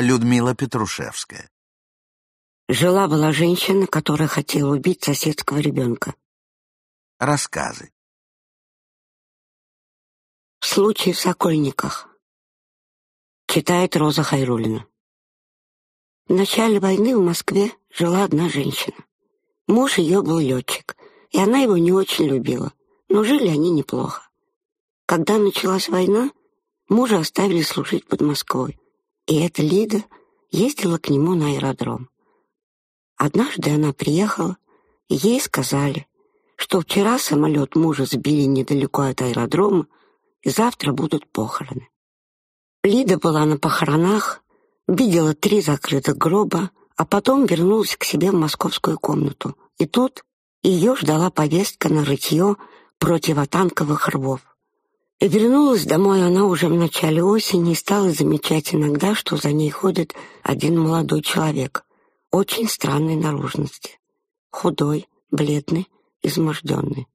Людмила Петрушевская. Жила была женщина, которая хотела убить соседского ребенка. Рассказы. Случай в Сокольниках. Читает Роза Хайрулина. В начале войны в Москве жила одна женщина. Муж ее был летчик, и она его не очень любила, но жили они неплохо. Когда началась война, мужа оставили служить под Москвой. и эта Лида ездила к нему на аэродром. Однажды она приехала, и ей сказали, что вчера самолет мужа сбили недалеко от аэродрома, и завтра будут похороны. Лида была на похоронах, видела три закрытых гроба, а потом вернулась к себе в московскую комнату. И тут ее ждала повестка на рытье противотанковых рвов. И вернулась домой она уже в начале осени и стала замечать иногда, что за ней ходит один молодой человек, очень странной наружности, худой, бледный, изможденный.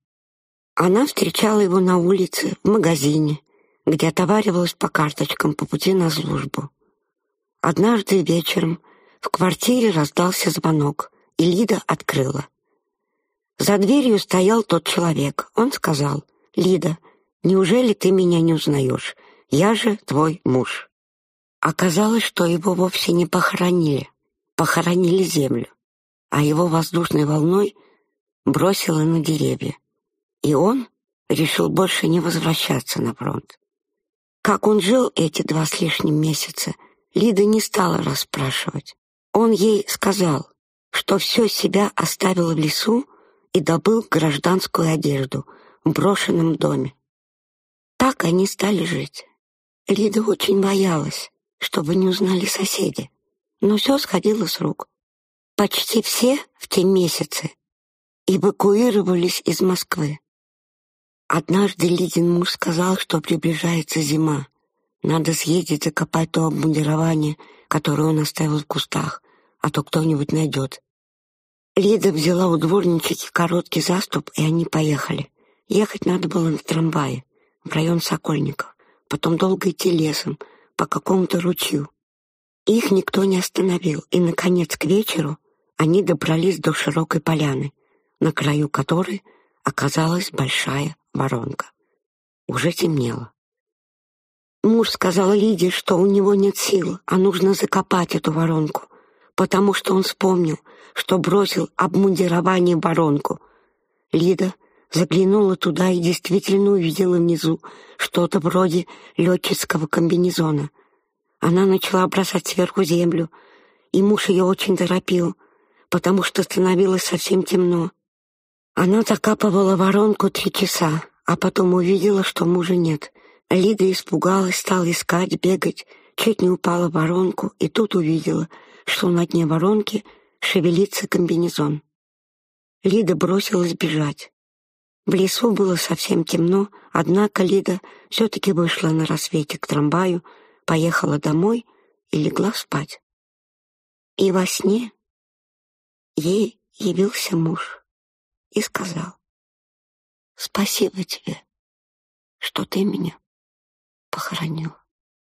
Она встречала его на улице, в магазине, где отоваривалась по карточкам по пути на службу. Однажды вечером в квартире раздался звонок, и Лида открыла. За дверью стоял тот неужели ты меня не узнаешь? Я же твой муж». Оказалось, что его вовсе не похоронили. Похоронили землю, а его воздушной волной бросило на деревья. И он решил больше не возвращаться на фронт. Как он жил эти два с лишним месяца, Лида не стала расспрашивать. Он ей сказал, что все себя оставил в лесу и добыл гражданскую одежду в брошенном доме. Так они стали жить. Лида очень боялась, чтобы не узнали соседи. Но все сходило с рук. Почти все в те месяцы эвакуировались из Москвы. Однажды Лидин муж сказал, что приближается зима. Надо съездить и копать то обмундирование, которое он оставил в кустах, а то кто-нибудь найдет. Лида взяла у дворнички короткий заступ, и они поехали. Ехать надо было на трамвае. в район Сокольников, потом долго идти лесом, по какому-то ручью. Их никто не остановил, и, наконец, к вечеру они добрались до широкой поляны, на краю которой оказалась большая воронка. Уже темнело. Муж сказал Лиде, что у него нет сил, а нужно закопать эту воронку, потому что он вспомнил, что бросил обмундирование в воронку. Лида заглянула туда и действительно увидела внизу что-то вроде летческого комбинезона. Она начала бросать сверху землю, и муж ее очень торопил, потому что становилось совсем темно. Она закапывала воронку три часа, а потом увидела, что мужа нет — Лида испугалась, стала искать, бегать, чуть не упала в воронку и тут увидела, что на дне воронки шевелится комбинезон. Лида бросилась бежать. В лесу было совсем темно, однако Лида все-таки вышла на рассвете к трамваю, поехала домой и легла спать. И во сне ей явился